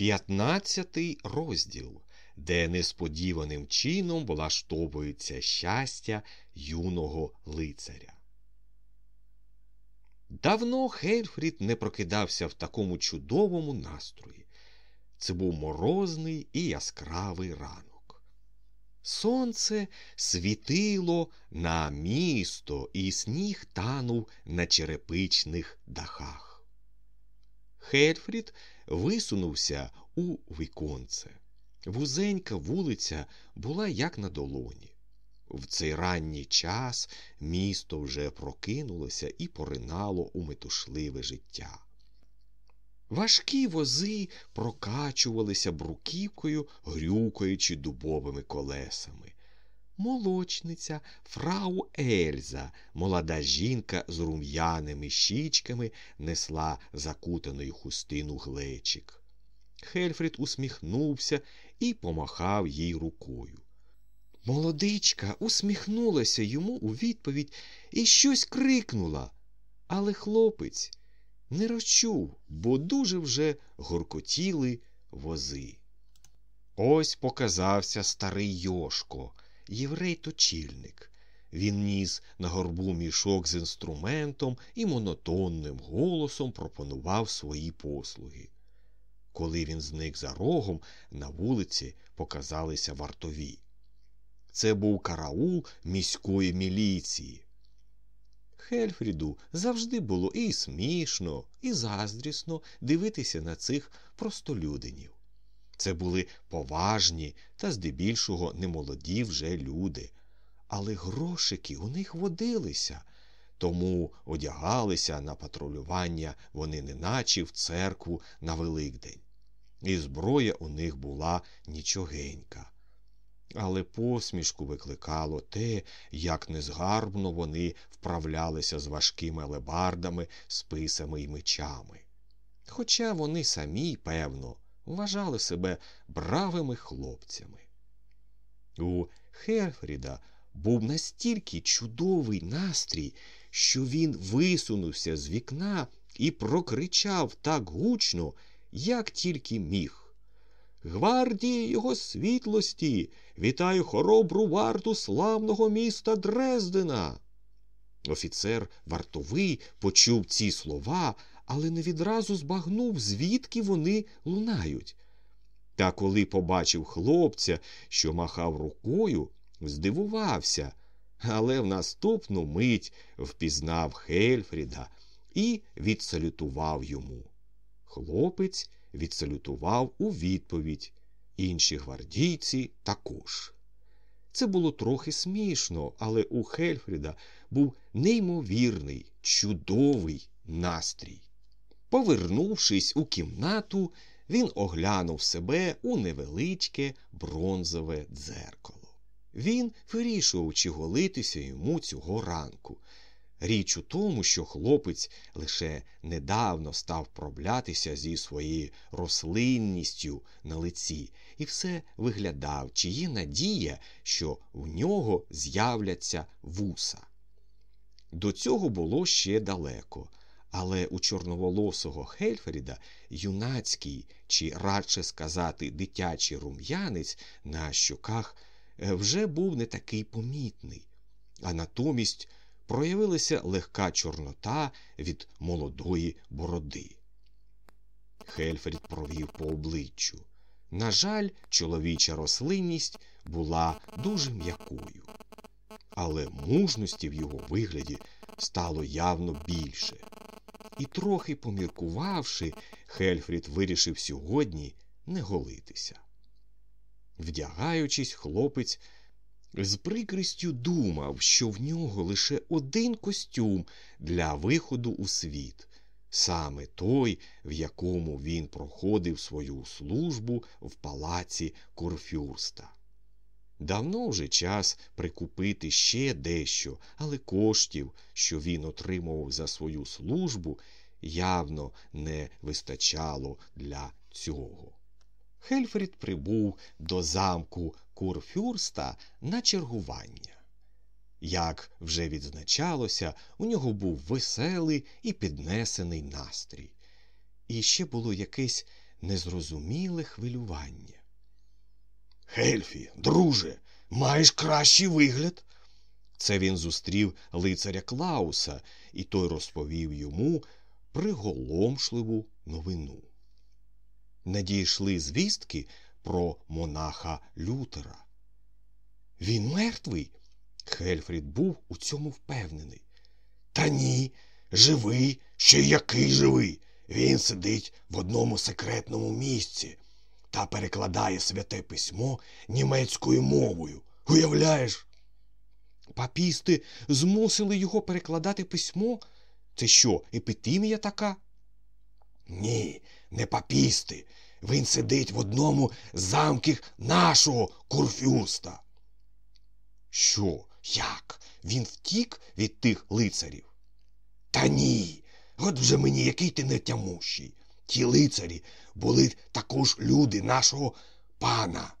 П'ятнадцятий розділ, де несподіваним чином влаштовується щастя юного лицаря. Давно Хельфрід не прокидався в такому чудовому настрої. Це був морозний і яскравий ранок. Сонце світило на місто, і сніг танув на черепичних дахах. Хельфрід висунувся у віконце. Вузенька вулиця була як на долоні. В цей ранній час місто вже прокинулося і поринало у метушливе життя. Важкі вози прокачувалися бруківкою, грюкаючи дубовими колесами. Молочниця фрау Ельза, молода жінка з рум'яними щічками, несла закутаний хустину глечик. Хельфрід усміхнувся і помахав їй рукою. Молодичка усміхнулася йому у відповідь і щось крикнула, але хлопець не розчув, бо дуже вже горкотіли вози. Ось показався старий Йошко, єврей точільник. Він ніс на горбу мішок з інструментом і монотонним голосом пропонував свої послуги. Коли він зник за рогом, на вулиці показалися вартові. Це був караул міської міліції. Хельфріду завжди було і смішно, і заздрісно дивитися на цих простолюдинів. Це були поважні та здебільшого немолоді вже люди, але грошики у них водилися, тому одягалися на патрулювання вони неначе в церкву на Великдень. І зброя у них була нічогенька. Але посмішку викликало те, як незгарбно вони вправлялися з важкими лебардами, списами й мечами. Хоча вони самі, певно, вважали себе бравими хлопцями. У Херфріда був настільки чудовий настрій, що він висунувся з вікна і прокричав так гучно, як тільки міг. Гвардії його світлості, вітаю хоробру варту славного міста Дрездена. Офіцер вартовий почув ці слова, але не відразу збагнув, звідки вони лунають. Та коли побачив хлопця, що махав рукою, здивувався, але в наступну мить впізнав Хельфріда і відсалютував йому. Хлопець відсалютував у відповідь, інші гвардійці також. Це було трохи смішно, але у Хельфріда був неймовірний, чудовий настрій. Повернувшись у кімнату, він оглянув себе у невеличке бронзове дзеркало. Він вирішував, чи голитися йому цього ранку. Річ у тому, що хлопець лише недавно став проблятися зі своєю рослинністю на лиці, і все виглядав, чи є надія, що в нього з'являться вуса. До цього було ще далеко, але у чорноволосого Хельфріда юнацький, чи радше сказати, дитячий рум'янець на щоках е, вже був не такий помітний, а натомість проявилася легка чорнота від молодої бороди. Хельфрід провів по обличчю. На жаль, чоловіча рослинність була дуже м'якою, але мужності в його вигляді стало явно більше. І, трохи поміркувавши, Хельфрід вирішив сьогодні не голитися. Вдягаючись, хлопець з прикрістю думав, що в нього лише один костюм для виходу у світ, саме той, в якому він проходив свою службу в палаці Курфюрста. Давно вже час прикупити ще дещо, але коштів, що він отримував за свою службу, явно не вистачало для цього. Хельфрід прибув до замку Курфюрста на чергування. Як вже відзначалося, у нього був веселий і піднесений настрій. І ще було якесь незрозуміле хвилювання. Хельфі, друже, маєш кращий вигляд. Це він зустрів лицаря Клауса, і той розповів йому приголомшливу новину. Надійшли звістки про монаха Лютера. Він мертвий. Хельфрід був у цьому впевнений. Та ні, живий, ще який живий. Він сидить в одному секретному місці та перекладає святе письмо німецькою мовою. Уявляєш? Папісти змусили його перекладати письмо? Це що, епітимія така? Ні, не папісти. Він сидить в одному з замків нашого курфюрста. Що, як? Він втік від тих лицарів? Та ні. От вже мені який ти нетямущий. Ті лицарі були також люди нашого пана.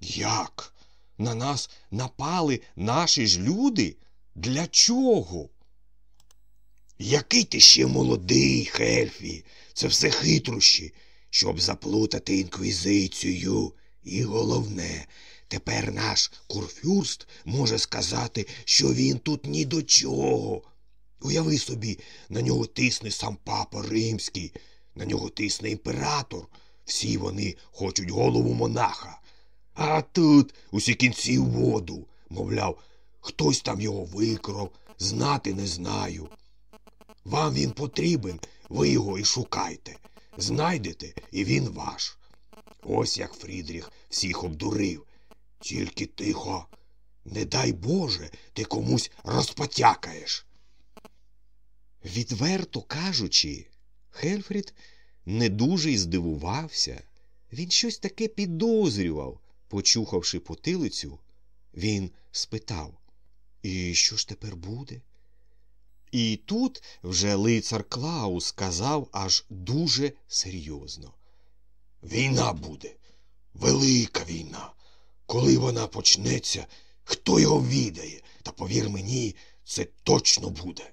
Як? На нас напали наші ж люди? Для чого? Який ти ще молодий, Хельфі, це все хитрощі, щоб заплутати інквізицію. І головне, тепер наш курфюрст може сказати, що він тут ні до чого. Уяви собі, на нього тисне сам папа римський, на нього тисне імператор. Всі вони хочуть голову монаха. А тут усі кінці воду. Мовляв, хтось там його викрав, знати не знаю. Вам він потрібен, ви його і шукайте. Знайдете, і він ваш. Ось як Фрідріх всіх обдурив. Тільки тихо, не дай Боже, ти комусь розпотякаєш. Відверто кажучи, Хельфрід не дуже й здивувався. Він щось таке підозрював. Почухавши потилицю, він спитав І що ж тепер буде? І тут вже лицар Клаус сказав аж дуже серйозно. Війна буде, велика війна. Коли вона почнеться, хто його відає, та повір мені, це точно буде.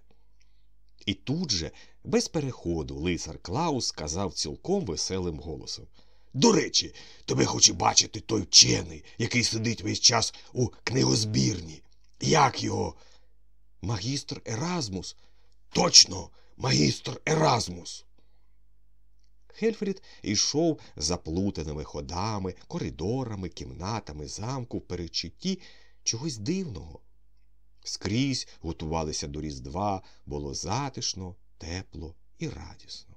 І тут же, без переходу, лицар Клаус сказав цілком веселим голосом. До речі, тебе хоче бачити той вчений, який сидить весь час у книгозбірні. Як його? Магістр Еразмус. Точно, магістр Еразмус. Хельфрід йшов заплутаними ходами, коридорами, кімнатами замку в передчутті чогось дивного. Скрізь готувалися до Різдва, було затишно, тепло і радісно.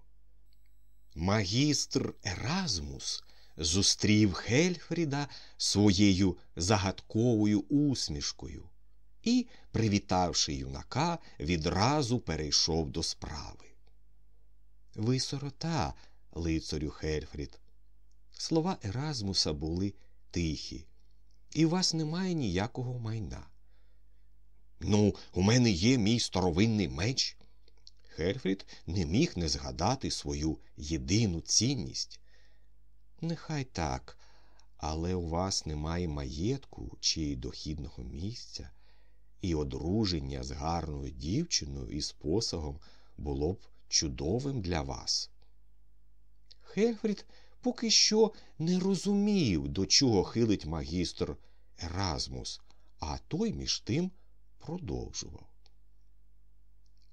Магістр Еразмус зустрів Хельфріда своєю загадковою усмішкою і, привітавши юнака, відразу перейшов до справи. Ви сирота, лицарю Хельфрід. Слова Еразмуса були тихі, і у вас немає ніякого майна. Ну, у мене є мій старовинний меч. Хельфрід не міг не згадати свою єдину цінність. Нехай так, але у вас немає маєтку чи дохідного місця, і одруження з гарною дівчиною і посагом було б чудовим для вас. Хельфрід поки що не розумів, до чого хилить магістр Еразмус, а той між тим продовжував.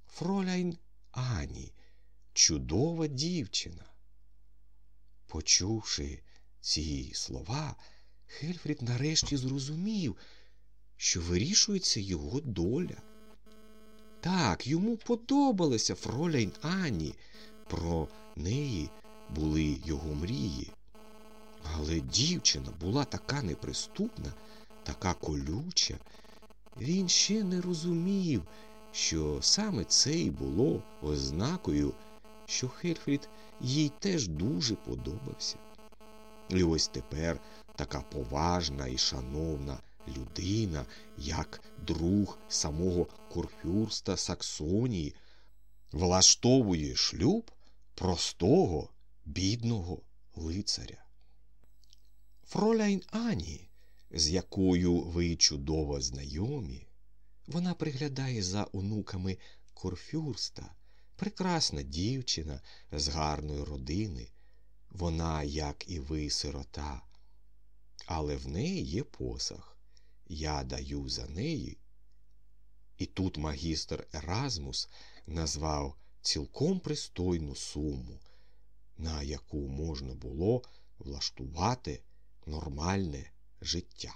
Фроляйн Ані, чудова дівчина. Почувши ці слова, Хельфрід нарешті зрозумів, що вирішується його доля. Так, йому подобалася Фроляйн Ані, про неї були його мрії. Але дівчина була така неприступна, така колюча. Він ще не розумів, що саме це й було ознакою, що Хельфрід їй теж дуже подобався. І ось тепер така поважна і шановна людина, як друг самого Курфюрста Саксонії, влаштовує шлюб простого, бідного лицаря. Фроляйн Ані, з якою ви чудово знайомі, вона приглядає за онуками Курфюрста, прекрасна дівчина з гарної родини. Вона, як і ви, сирота, але в неї є посах. Я даю за неї. І тут магістр Еразмус назвав цілком пристойну суму, на яку можна було влаштувати нормальне життя.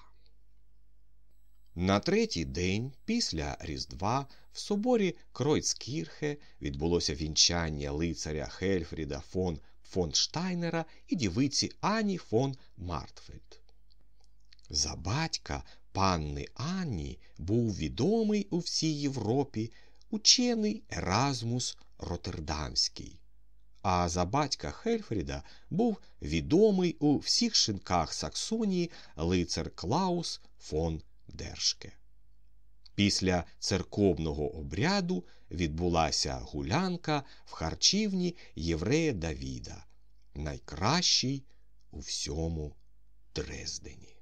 На третій день після Різдва в соборі Кройцкірхе відбулося вінчання лицаря Хельфріда фон Фонштайнера і дівиці Ані фон Мартфельд. За батька панни Анні був відомий у всій Європі учений Еразмус Роттердамський, а за батька Хельфріда був відомий у всіх шинках Саксонії лицар Клаус фон Держке. Після церковного обряду відбулася гулянка в харчівні єврея Давіда, найкращий у всьому Дрездені.